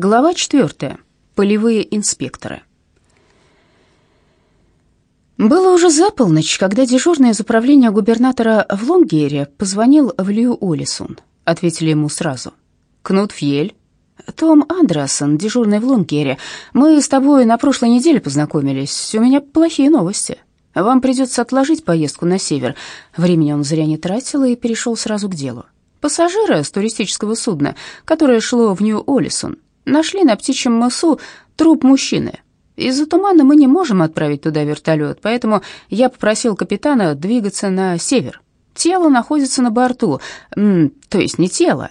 Глава 4. Полевые инспекторы. Было уже за полночь, когда дежурный из управления губернатора в Лонгере позвонил в Лью Олисун. Ответили ему сразу. «Кнут Фьель». «Том Андерсон, дежурный в Лонгере. Мы с тобой на прошлой неделе познакомились. У меня плохие новости. Вам придется отложить поездку на север». Времени он зря не тратил и перешел сразу к делу. Пассажира с туристического судна, которое шло в Нью-Олисон, Нашли на птичьем мысу труп мужчины. Из-за тумана мы не можем отправить туда вертолет, поэтому я попросил капитана двигаться на север. Тело находится на борту, то есть не тело.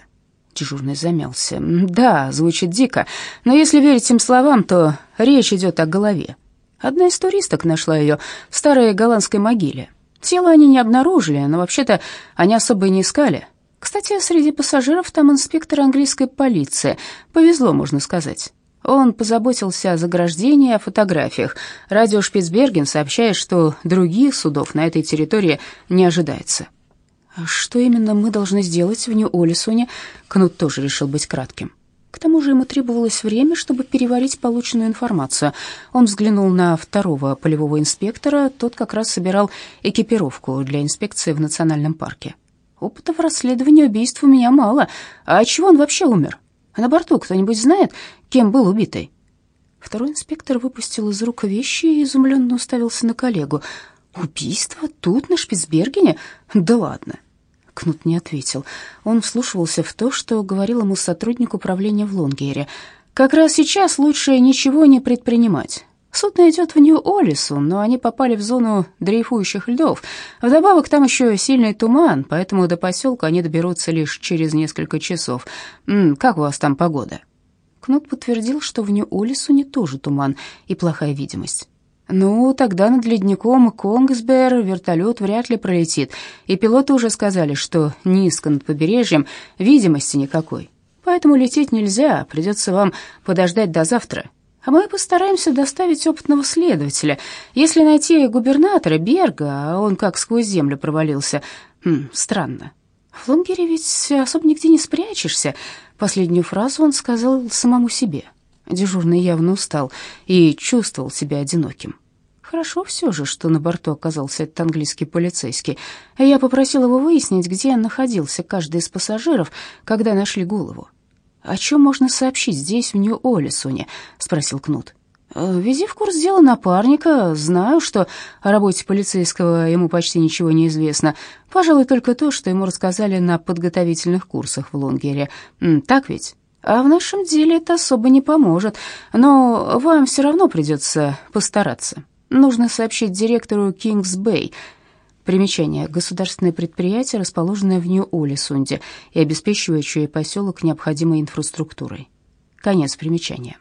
Дежурный замялся. Да, звучит дико, но если верить им словам, то речь идет о голове. Одна из туристок нашла ее в старой голландской могиле. Тело они не обнаружили, но вообще-то они особо и не искали. Кстати, среди пассажиров там инспектор английской полиции. Повезло, можно сказать. Он позаботился о заграждении, о фотографиях. Радио Шпицберген сообщает, что других судов на этой территории не ожидается. А что именно мы должны сделать в Нью-Олисоне? Кнут тоже решил быть кратким. К тому же ему требовалось время, чтобы переварить полученную информацию. Он взглянул на второго полевого инспектора, тот как раз собирал экипировку для инспекции в национальном парке. Опыта в расследовании убийств у меня мало. А чего он вообще умер? А на борту кто-нибудь знает, кем был убитый?» Второй инспектор выпустил из рук вещи и изумленно уставился на коллегу. «Убийство? Тут, на Шпицбергене? Да ладно!» Кнут не ответил. Он вслушивался в то, что говорил ему сотрудник управления в Лонгере. «Как раз сейчас лучше ничего не предпринимать. Судно идет в Нью-Олису, но они попали в зону дрейфующих льдов. Вдобавок там еще сильный туман, поэтому до поселка они доберутся лишь через несколько часов. Как у вас там погода?» Кнут подтвердил, что в Нью-Олисуне тоже туман и плохая видимость. «Ну, тогда над ледником Конгсбер вертолет вряд ли пролетит, и пилоты уже сказали, что низко над побережьем видимости никакой. Поэтому лететь нельзя, придется вам подождать до завтра а мы постараемся доставить опытного следователя. Если найти губернатора Берга, а он как сквозь землю провалился, хм, странно. В Лонгере ведь особо нигде не спрячешься. Последнюю фразу он сказал самому себе. Дежурный явно устал и чувствовал себя одиноким. Хорошо все же, что на борту оказался этот английский полицейский. Я попросил его выяснить, где находился каждый из пассажиров, когда нашли голову. «О чем можно сообщить здесь, в Нью-Олисоне?» — спросил Кнут. «Э, «Вези в курс дела напарника. Знаю, что о работе полицейского ему почти ничего не известно. Пожалуй, только то, что ему рассказали на подготовительных курсах в Лонгере. Так ведь? А в нашем деле это особо не поможет. Но вам все равно придется постараться. Нужно сообщить директору Кингс-Бэй, Примечание. Государственное предприятие, расположенное в Нью-Олисунде и обеспечивающее поселок необходимой инфраструктурой. Конец примечания.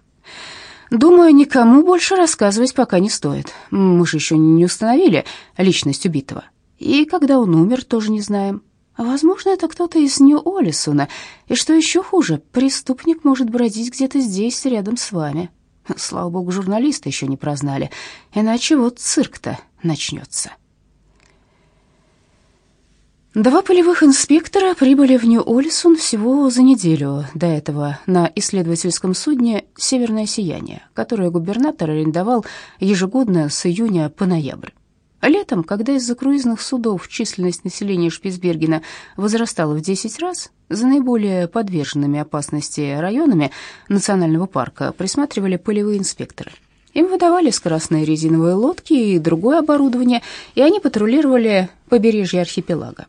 Думаю, никому больше рассказывать пока не стоит. Мы же еще не установили личность убитого. И когда он умер, тоже не знаем. Возможно, это кто-то из Нью-Олисуна. И что еще хуже, преступник может бродить где-то здесь, рядом с вами. Слава богу, журналисты еще не прознали. Иначе вот цирк-то начнется. Два полевых инспектора прибыли в Нью-Олисон всего за неделю до этого на исследовательском судне «Северное сияние», которое губернатор арендовал ежегодно с июня по ноябрь. Летом, когда из-за круизных судов численность населения Шпицбергена возрастала в 10 раз, за наиболее подверженными опасности районами национального парка присматривали полевые инспекторы. Им выдавали скоростные резиновые лодки и другое оборудование, и они патрулировали побережье архипелага.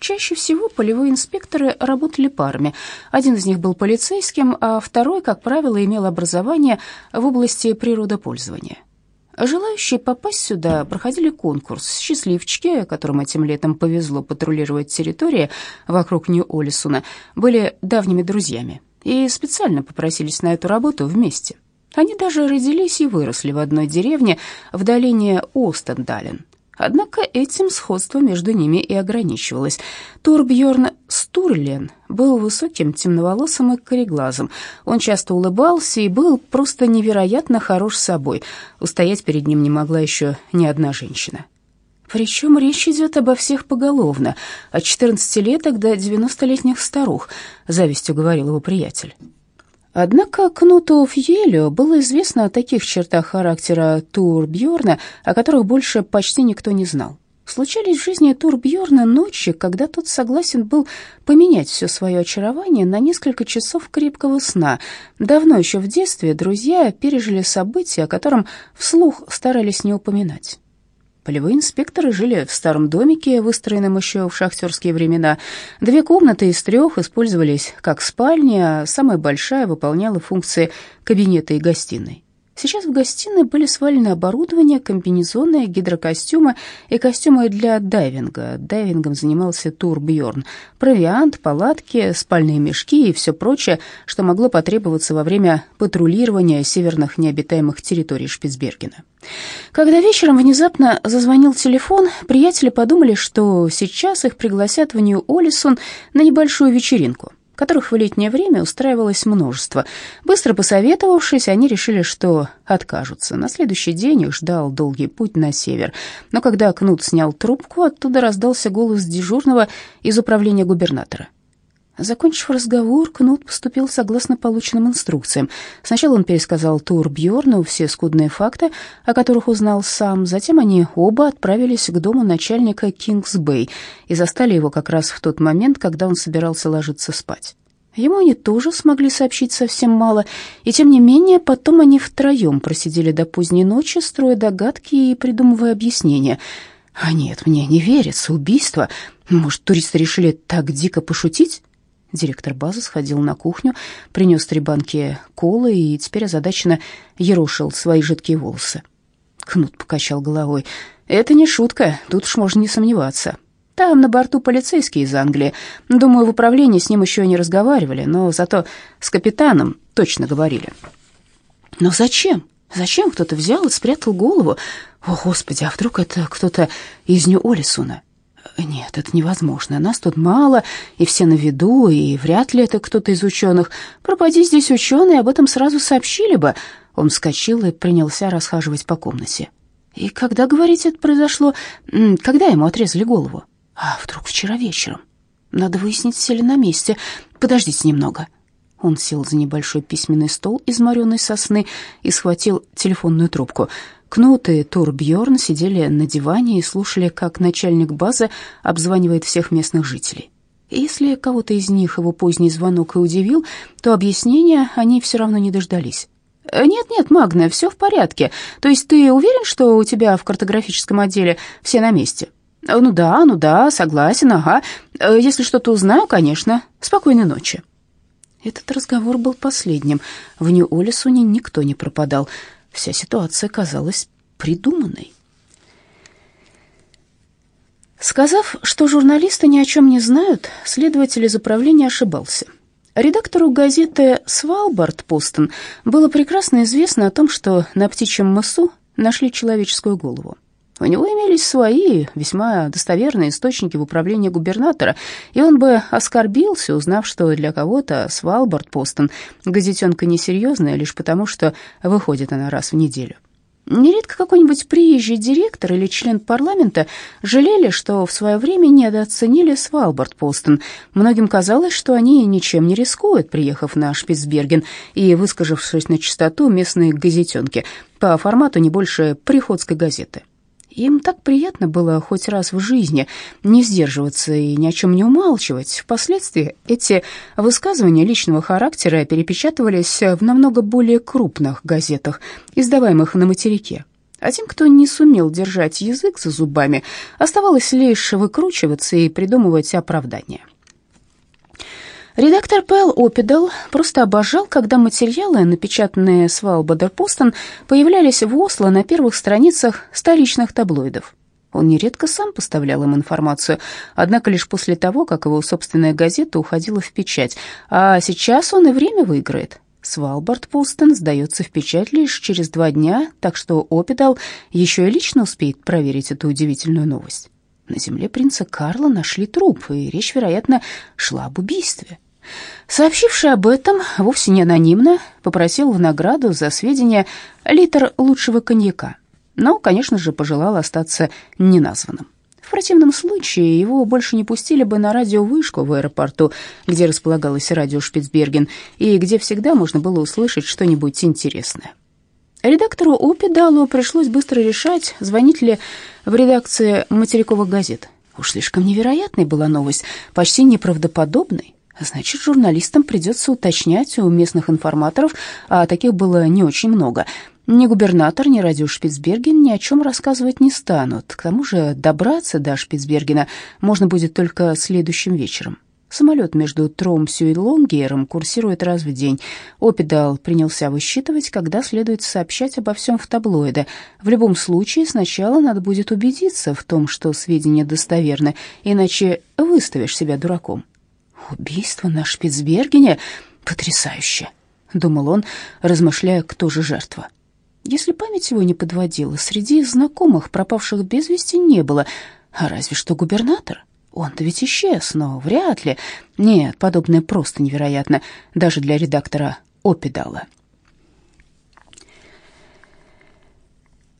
Чаще всего полевые инспекторы работали парами. Один из них был полицейским, а второй, как правило, имел образование в области природопользования. Желающие попасть сюда проходили конкурс. Счастливчики, которым этим летом повезло патрулировать территории вокруг Нью-Олисуна, были давними друзьями и специально попросились на эту работу вместе. Они даже родились и выросли в одной деревне в долине Остендален, Однако этим сходство между ними и ограничивалось. Турбьерн Стурлен был высоким, темноволосым и кореглазым. Он часто улыбался и был просто невероятно хорош собой. Устоять перед ним не могла еще ни одна женщина. Причем речь идет обо всех поголовно, от 14-леток до 90-летних старух, завистью говорил его приятель. Однако Кнуту Фьелю было известно о таких чертах характера Турбьорна, о которых больше почти никто не знал. Случались в жизни Турбьорна ночи, когда тот согласен был поменять все свое очарование на несколько часов крепкого сна. Давно еще в детстве друзья пережили события, о котором вслух старались не упоминать. Полевые инспекторы жили в старом домике, выстроенном еще в шахтерские времена. Две комнаты из трех использовались как спальни, а самая большая выполняла функции кабинета и гостиной. Сейчас в гостиной были свалены оборудование, комбинезоны, гидрокостюмы и костюмы для дайвинга. Дайвингом занимался Турбьорн. Провиант, палатки, спальные мешки и все прочее, что могло потребоваться во время патрулирования северных необитаемых территорий Шпицбергена. Когда вечером внезапно зазвонил телефон, приятели подумали, что сейчас их пригласят в Нью-Олисон на небольшую вечеринку которых в летнее время устраивалось множество. Быстро посоветовавшись, они решили, что откажутся. На следующий день их ждал долгий путь на север. Но когда Кнут снял трубку, оттуда раздался голос дежурного из управления губернатора. Закончив разговор, Кнут поступил согласно полученным инструкциям. Сначала он пересказал Тур Бьорну все скудные факты, о которых узнал сам. Затем они оба отправились к дому начальника Кингс-Бэй и застали его как раз в тот момент, когда он собирался ложиться спать. Ему они тоже смогли сообщить совсем мало, и тем не менее потом они втроем просидели до поздней ночи, строя догадки и придумывая объяснения. «А нет, мне не верится, убийство. Может, туристы решили так дико пошутить?» Директор базы сходил на кухню, принес три банки колы и теперь озадаченно ерошил свои жидкие волосы. Кнут покачал головой. «Это не шутка, тут уж можно не сомневаться. Там на борту полицейские из Англии. Думаю, в управлении с ним еще не разговаривали, но зато с капитаном точно говорили». «Но зачем? Зачем кто-то взял и спрятал голову? О, Господи, а вдруг это кто-то из Нью-Олисона?» Нет, это невозможно. Нас тут мало, и все на виду, и вряд ли это кто-то из ученых. Пропади здесь ученые, об этом сразу сообщили бы. Он вскочил и принялся расхаживать по комнате. И когда, говорите, это произошло? Когда ему отрезали голову? А вдруг вчера вечером? Надо выяснить, все ли на месте. Подождите немного. Он сел за небольшой письменный стол из мореной сосны и схватил телефонную трубку — Кнут и Тур Бьорн сидели на диване и слушали, как начальник базы обзванивает всех местных жителей. Если кого-то из них его поздний звонок и удивил, то объяснения они все равно не дождались. «Нет-нет, Магна, все в порядке. То есть ты уверен, что у тебя в картографическом отделе все на месте?» «Ну да, ну да, согласен, ага. Если что-то узнаю, конечно. Спокойной ночи». Этот разговор был последним. В Нью-Олесуне никто не пропадал. Вся ситуация казалась придуманной. Сказав, что журналисты ни о чем не знают, следователь из управления ошибался. Редактору газеты «Свалбард Постон» было прекрасно известно о том, что на птичьем мысу нашли человеческую голову. У него имелись свои, весьма достоверные источники в управлении губернатора, и он бы оскорбился, узнав, что для кого-то Свалбард Постон газетенка несерьезная лишь потому, что выходит она раз в неделю. Нередко какой-нибудь приезжий директор или член парламента жалели, что в свое время недооценили Свалбард Постон. Многим казалось, что они ничем не рискуют, приехав на Шпицберген и выскажившись на чистоту местной газетенки, по формату не больше приходской газеты. Им так приятно было хоть раз в жизни не сдерживаться и ни о чем не умалчивать. Впоследствии эти высказывания личного характера перепечатывались в намного более крупных газетах, издаваемых на материке. А тем, кто не сумел держать язык за зубами, оставалось лишь выкручиваться и придумывать оправдания. Редактор Пэл Опидал просто обожал, когда материалы, напечатанные с Валбадер-Постон, появлялись в Осло на первых страницах столичных таблоидов. Он нередко сам поставлял им информацию, однако лишь после того, как его собственная газета уходила в печать. А сейчас он и время выиграет. Свалбард Постон сдается в печать лишь через два дня, так что Опидал еще и лично успеет проверить эту удивительную новость. На земле принца Карла нашли труп, и речь, вероятно, шла об убийстве. Сообщивший об этом, вовсе не анонимно, попросил в награду за сведения литр лучшего коньяка, но, конечно же, пожелал остаться неназванным. В противном случае его больше не пустили бы на радиовышку в аэропорту, где располагалось радио Шпицберген, и где всегда можно было услышать что-нибудь интересное. Редактору Опидалу пришлось быстро решать, звонить ли в редакции материковых газет. Уж слишком невероятной была новость, почти неправдоподобной. Значит, журналистам придется уточнять у местных информаторов, а таких было не очень много. Ни губернатор, ни радио Шпицберген ни о чем рассказывать не станут. К тому же добраться до Шпицбергена можно будет только следующим вечером. Самолет между Тромсю и Лонгейром курсирует раз в день. Опидал принялся высчитывать, когда следует сообщать обо всем в таблоиды. В любом случае, сначала надо будет убедиться в том, что сведения достоверны, иначе выставишь себя дураком. «Убийство на Шпицбергене? Потрясающе!» — думал он, размышляя, кто же жертва. Если память его не подводила, среди знакомых пропавших без вести не было, а разве что губернатор. Он-то ведь исчез, но вряд ли. Нет, подобное просто невероятно, даже для редактора Опидала.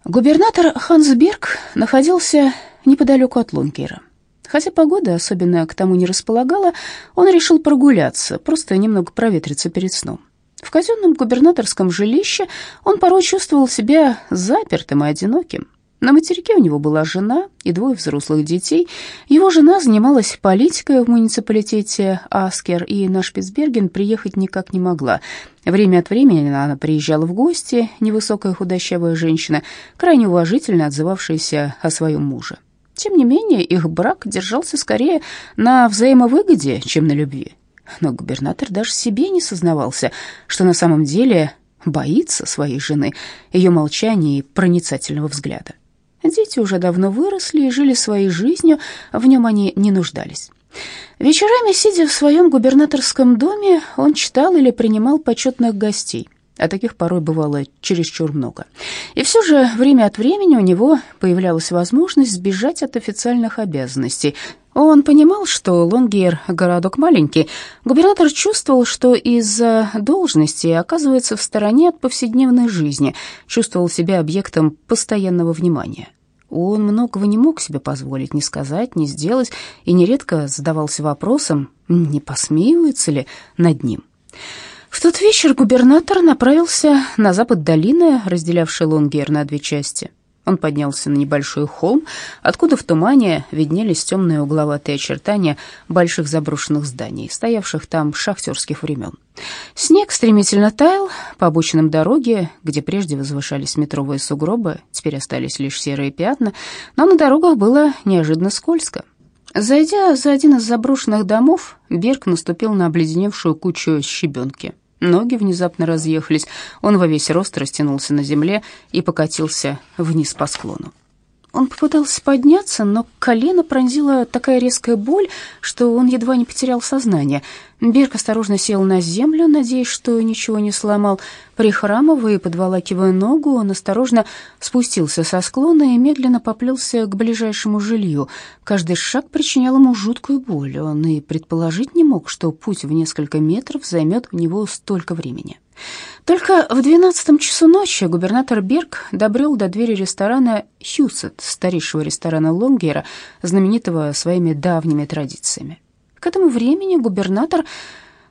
Губернатор Хансберг находился неподалеку от Лунгера. Хотя погода особенно к тому не располагала, он решил прогуляться, просто немного проветриться перед сном. В казенном губернаторском жилище он порой чувствовал себя запертым и одиноким. На материке у него была жена и двое взрослых детей. Его жена занималась политикой в муниципалитете Аскер, и на Шпицберген приехать никак не могла. Время от времени она приезжала в гости, невысокая худощавая женщина, крайне уважительно отзывавшаяся о своем муже. Тем не менее, их брак держался скорее на взаимовыгоде, чем на любви. Но губернатор даже себе не сознавался, что на самом деле боится своей жены, ее молчания и проницательного взгляда. Дети уже давно выросли и жили своей жизнью, в нем они не нуждались. Вечерами, сидя в своем губернаторском доме, он читал или принимал почетных гостей – а таких порой бывало чересчур много. И все же время от времени у него появлялась возможность сбежать от официальных обязанностей. Он понимал, что Лонгер — городок маленький. Губернатор чувствовал, что из-за должности оказывается в стороне от повседневной жизни, чувствовал себя объектом постоянного внимания. Он многого не мог себе позволить ни сказать, ни сделать, и нередко задавался вопросом, не посмеивается ли над ним. В тот вечер губернатор направился на запад долины, разделявшей Лонгер на две части. Он поднялся на небольшой холм, откуда в тумане виднелись темные угловатые очертания больших заброшенных зданий, стоявших там шахтерских времен. Снег стремительно таял по обочинам дороги, где прежде возвышались метровые сугробы, теперь остались лишь серые пятна, но на дорогах было неожиданно скользко. Зайдя за один из заброшенных домов, Берг наступил на обледеневшую кучу щебенки. Ноги внезапно разъехались, он во весь рост растянулся на земле и покатился вниз по склону. Он попытался подняться, но колено пронзила такая резкая боль, что он едва не потерял сознание. Берг осторожно сел на землю, надеясь, что ничего не сломал. Прихрамывая и подволакивая ногу, он осторожно спустился со склона и медленно поплелся к ближайшему жилью. Каждый шаг причинял ему жуткую боль. Он и предположить не мог, что путь в несколько метров займет у него столько времени. Только в двенадцатом часу ночи губернатор Берг добрел до двери ресторана «Хьюсет», старейшего ресторана Лонгера, знаменитого своими давними традициями. К этому времени губернатор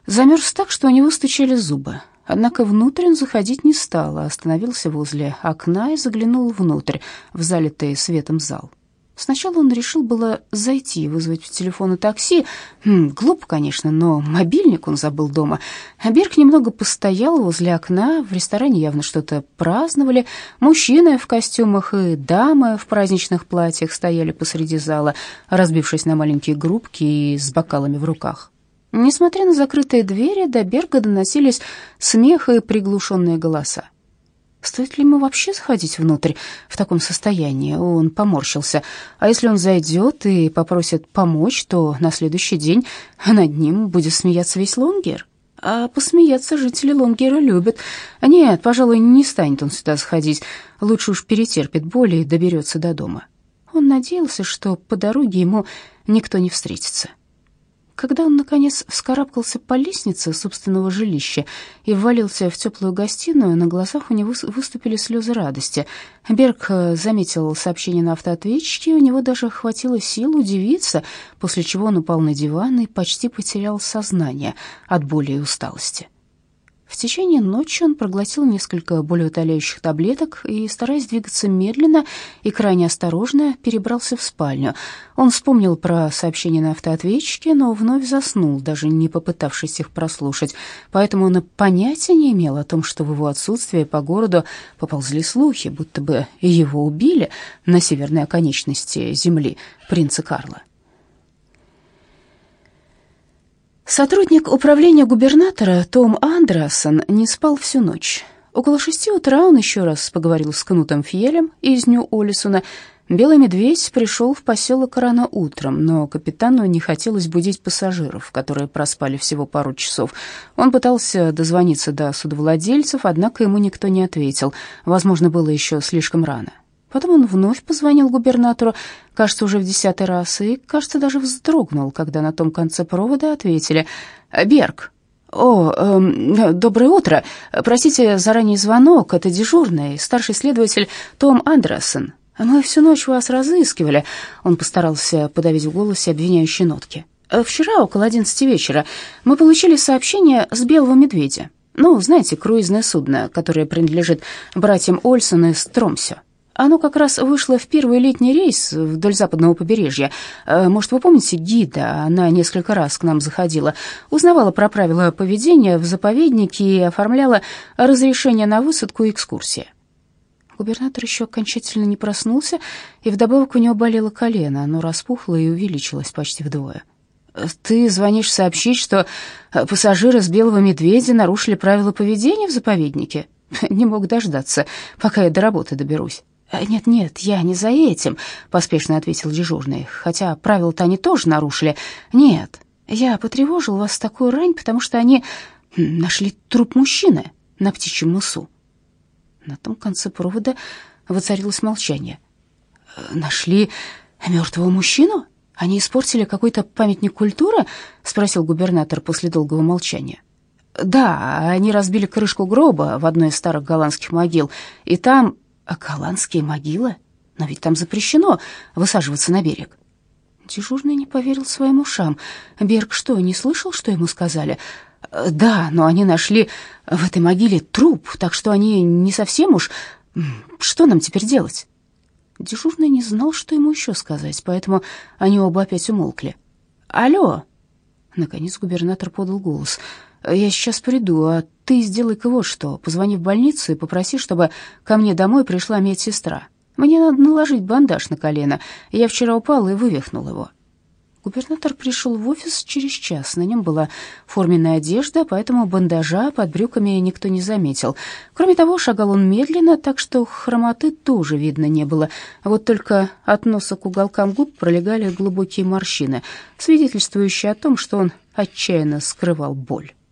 замерз так, что у него стучали зубы. Однако внутрь он заходить не стал, а остановился возле окна и заглянул внутрь, в залитый светом зал. Сначала он решил было зайти и вызвать по телефону такси. Хм, глупо, конечно, но мобильник он забыл дома. А Берг немного постоял возле окна. В ресторане явно что-то праздновали. Мужчины в костюмах и дамы в праздничных платьях стояли посреди зала, разбившись на маленькие группки и с бокалами в руках. Несмотря на закрытые двери, до Берга доносились смех и приглушенные голоса. Стоит ли ему вообще заходить внутрь в таком состоянии? Он поморщился. А если он зайдет и попросит помочь, то на следующий день над ним будет смеяться весь Лонгер. А посмеяться жители Лонгера любят. Нет, пожалуй, не станет он сюда сходить. Лучше уж перетерпит боль и доберется до дома. Он надеялся, что по дороге ему никто не встретится. Когда он, наконец, вскарабкался по лестнице собственного жилища и ввалился в теплую гостиную, на глазах у него выступили слезы радости. Берг э, заметил сообщение на автоответчике, у него даже хватило сил удивиться, после чего он упал на диван и почти потерял сознание от боли и усталости. В течение ночи он проглотил несколько болеутоляющих таблеток и, стараясь двигаться медленно и крайне осторожно, перебрался в спальню. Он вспомнил про сообщение на автоответчике, но вновь заснул, даже не попытавшись их прослушать. Поэтому он и понятия не имел о том, что в его отсутствие по городу поползли слухи, будто бы его убили на северной оконечности земли принца Карла. Сотрудник управления губернатора Том Андерсон не спал всю ночь. Около шести утра он еще раз поговорил с Кнутом Фьелем из Нью-Олисона. Белый медведь пришел в поселок рано утром, но капитану не хотелось будить пассажиров, которые проспали всего пару часов. Он пытался дозвониться до судовладельцев, однако ему никто не ответил. Возможно, было еще слишком рано. Потом он вновь позвонил губернатору, кажется, уже в десятый раз, и, кажется, даже вздрогнул, когда на том конце провода ответили «Берг». «О, э, доброе утро. Простите заранее звонок, это дежурный, старший следователь Том Андерсон. Мы всю ночь вас разыскивали». Он постарался подавить в голосе обвиняющие нотки. «Вчера около одиннадцати вечера мы получили сообщение с Белого Медведя. Ну, знаете, круизное судно, которое принадлежит братьям Ольсон из Тромсё. Оно как раз вышло в первый летний рейс вдоль западного побережья. Э, может, вы помните гида? Она несколько раз к нам заходила, узнавала про правила поведения в заповеднике и оформляла разрешение на высадку и экскурсии. Губернатор еще окончательно не проснулся, и вдобавок у него болело колено, оно распухло и увеличилось почти вдвое. «Ты звонишь сообщить, что пассажиры с белого медведя нарушили правила поведения в заповеднике?» «Не мог дождаться, пока я до работы доберусь». «Нет-нет, я не за этим», — поспешно ответил дежурный, «хотя правила-то они тоже нарушили. Нет, я потревожил вас в такую рань, потому что они нашли труп мужчины на птичьем мысу». На том конце провода воцарилось молчание. «Нашли мертвого мужчину? Они испортили какой-то памятник культуры?» — спросил губернатор после долгого молчания. «Да, они разбили крышку гроба в одной из старых голландских могил, и там голландские могилы? Но ведь там запрещено высаживаться на берег. Дежурный не поверил своим ушам. Берг что, не слышал, что ему сказали? Да, но они нашли в этой могиле труп, так что они не совсем уж... Что нам теперь делать? Дежурный не знал, что ему еще сказать, поэтому они оба опять умолкли. «Алло!» Наконец губернатор подал голос. Я сейчас приду, а ты сделай-ка вот что. Позвони в больницу и попроси, чтобы ко мне домой пришла медсестра. Мне надо наложить бандаж на колено. Я вчера упал и вывихнул его». Губернатор пришел в офис через час. На нем была форменная одежда, поэтому бандажа под брюками никто не заметил. Кроме того, шагал он медленно, так что хромоты тоже видно не было. Вот только от носа к уголкам губ пролегали глубокие морщины, свидетельствующие о том, что он отчаянно скрывал боль.